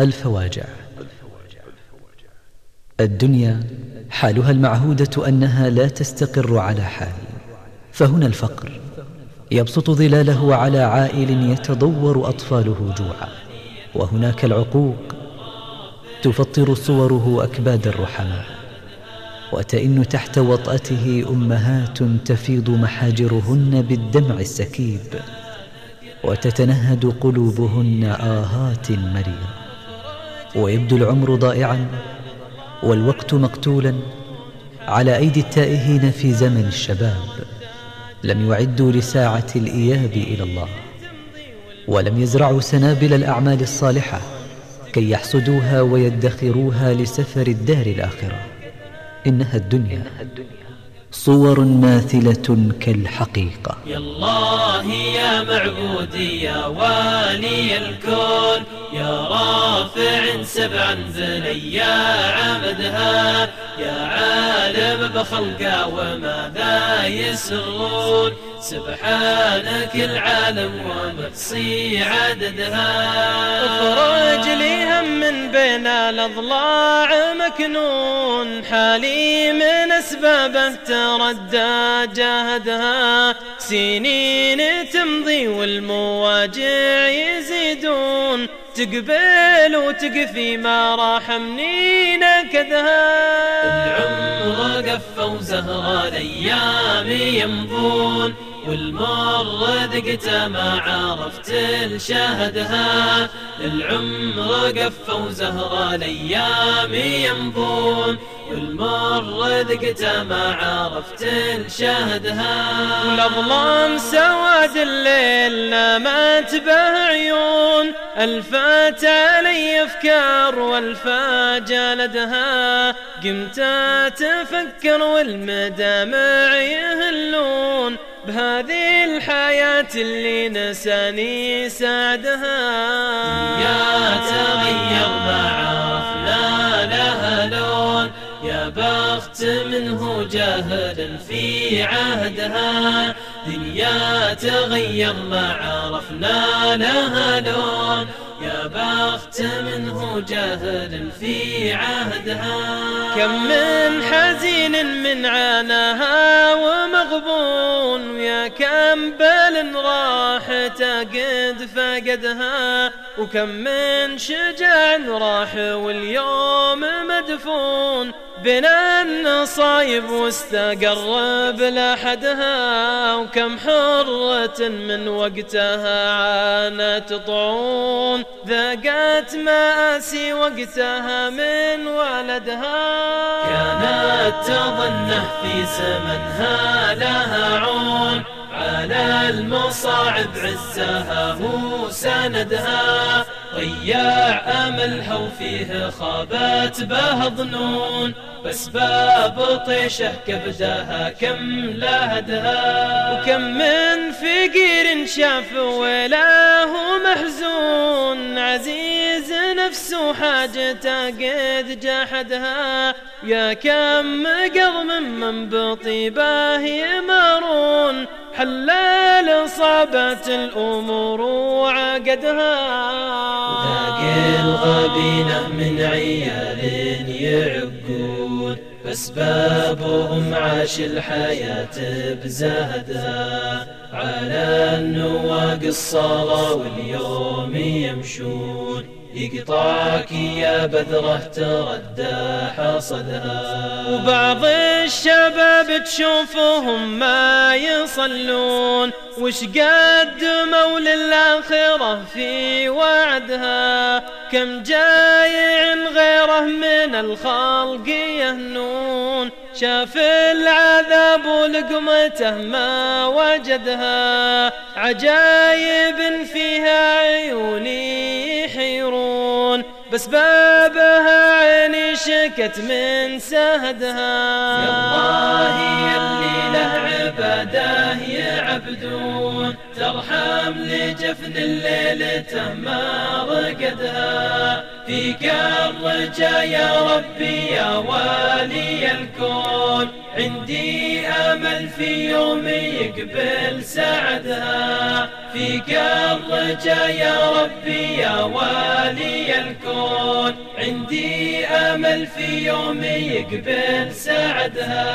الفواجع. الدنيا حالها المعهودة أنها لا تستقر على حال. فهنا الفقر يبسط ظلاله على عائل يتضور أطفاله جوعا. وهناك العقوق تفطر صوره أكباد الرحماء. وتئن تحت وطأته أمهات تفيض محاجرهن بالدمع السكيب. وتتنهد قلوبهن آهات مريرة ويبدو العمر ضائعا والوقت مقتولا على أيدي التائهين في زمن الشباب. لم يعدوا لساعة الإياب إلى الله ولم يزرعوا سنابل الأعمال الصالحة كي يحصدوها ويدخروها لسفر الدار الآخرة. إنها الدنيا. صور ماثلة كالحقيقة. يا الله يا معبودي يا والي الكون يا رافع سبعا ذليا عمدها يا عالم بخلقه وماذا يسرون؟ سبحانك العالم ومحصي عددها. افرج لي هم من بين الأضلاع مكنون حالي من اسبابه تردى جاهدها. سنين تمضي والمواجع يزيدون تقبل وتقفي ما راح مني نكدها العمر قفى وزهر الأيام يمضون والمر ذقته ما عرفت الشهدها العمر قفى وزهر الأيام يمضون والمر ذقته ما عرفت الشهدها والأظلام سواد الليل نامت به عيون الفات علي افكار والفا جلدها قمت أتفكر والمدامع يهلون. بهذه الحياة اللي نساني سعدها يا تغير ما عرفنا لها لون. يا بخت منه جاهل في عهدها. دنيا تغير ما عرفنا لها لون يا بخت منه جاهل في عهدها. كم من حزين من عاناها ومغبون. ويا كم بل راح قد فقدها. وكم من شجاع راح واليوم مدفون. بين النصايب واستقر بلا حدها وكم حرة من وقتها عانت طعون. ذاقت مآسي وقتها من ولدها. كانت تظنه في زمنها لها عون. على المصاعب عزها هو سندها ضياع املها وفيه خابت به ظنون بس باب طيشه كبدها كم لهدها وكم من فقير شاف وله محزون عزيز نفسه حاجته قد جحدها يا كم قرم من بطيبه يمرون حلال صابت الأمور وعقدها. الغبينة من عيال يعقون. فاسبابهم عاش الحياة بزهدها. على النواق الصلاة واليوم يمشون. يقطعك يا بذرة تردى حصدها وبعض الشباب تشوفهم ما يصلون. وش قدموا للآخرة في وعدها؟ كم جايع غيره من الخلق يهنون. شاف العذاب ولقمته ما وجدها. عجايب فيها عيوني بس بابها عيني شكت من سهدها. يا الله يلي له عباده يعبدون ترحم لجفن الليل ما رقدها فيك الرجا يا ربي يا والي الكون عندي أمل في يوم يقبل سعدها. فيك الرجا يا ربي يا والي لي الكون. عندي آمل في يوم يقبل سعدها.